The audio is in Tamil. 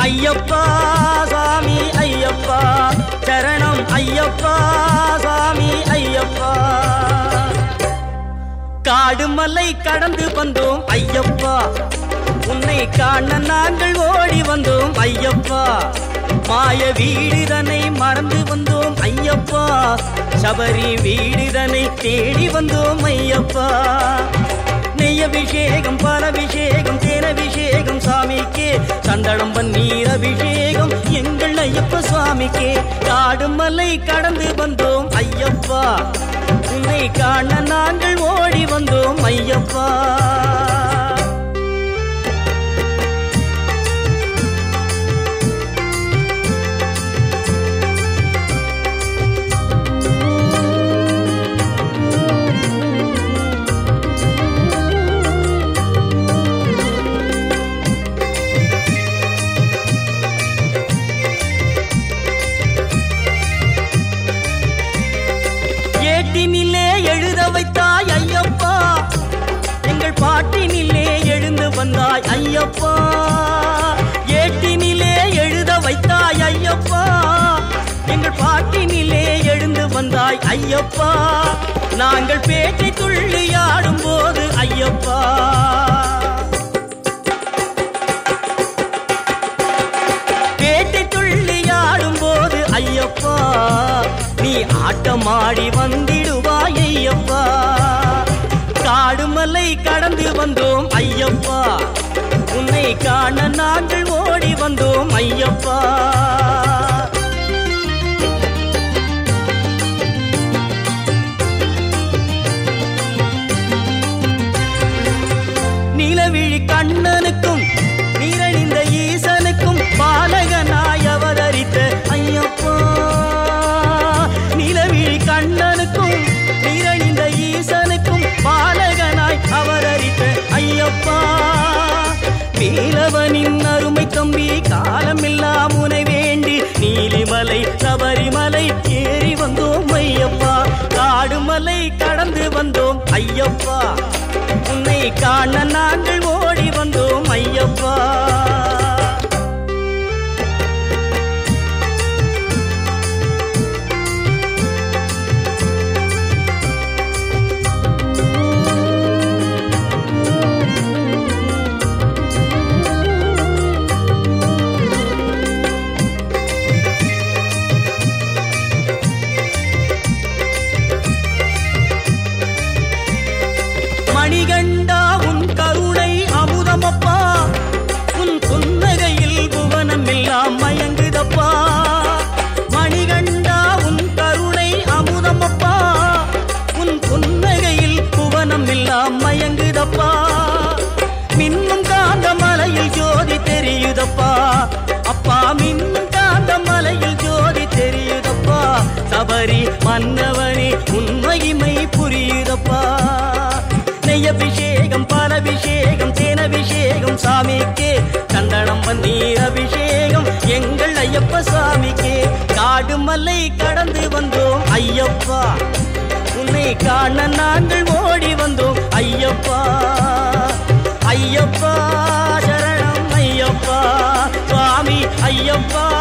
ஐயப்பா சாமி ஐயப்பா. சரணம் ஐயப்பா சாமி ஐயப்பா. காடுமலை கடந்து வந்தோம் ஐயப்பா. உன்னை காண நாங்கள் ஓடி வந்தோம் ஐயப்பா. மாய வீடுதனை மறந்து வந்தோம் ஐயப்பா. சபரி வீடுதனை தேடி வந்தோம் ஐயப்பா. நெய்யபிஷேகம் பாலபிஷேகம் தேனபிஷேகம் சாமிக்கு சந்தளம் பண்ணி அபிஷேகம் எங்கள் ஐயப்ப சுவாமிக்கே. காடு மலை கடந்து வந்தோம் ஐயப்பா. உன்னை காண நாங்கள் ஓடி வந்தோம் ஐயப்பா. ஐயப்பா. ஏட்டினிலே எழுத வைத்தாய் ஐயப்பா. எங்கள் பாட்டினிலே எழுந்து வந்தாய் ஐயப்பா. நாங்கள் பேட்டை துள்ளி ஆடும் போது ஐயப்பா. பேட்டை துள்ளி ஆடும் போது ஐயப்பா. நீ ஆட்டமாடி வந்திடுவாய் ஐயப்பா. காடுமலை கடந்து வந்தோம் ஐயப்பா. உன்னை காண நாங்கள் ஓடி வந்தோம் ஐயப்பா. நிலவிழி கண்ணனுக்கும் நீரணிந்த ஈசனுக்கும் பாலகனாய் பீலவனின் அருமை தம்பி காலமெல்லாம் முனை வேண்டி நீலிமலை சபரிமலை ஏறி வந்தோம் ஐயப்பா. காடுமலை கடந்து வந்தோம் ஐயப்பா. உன்னை காணனா மன்னவனே உண்மையுமை புரியுதப்பா. நெய் அபிஷேகம் பாலபிஷேகம் தேனபிஷேகம் சாமிக்கே. சந்தனம் பன்னீர் அபிஷேகம் எங்கள் ஐயப்ப சாமிக்கே. காடு மலை கடந்து வந்தோம் ஐயப்பா. உன்னை காண நாங்கள் ஓடி வந்தோம் ஐயப்பா. ஐயப்பா சரணம் ஐயப்பா. சுவாமி ஐயப்பா.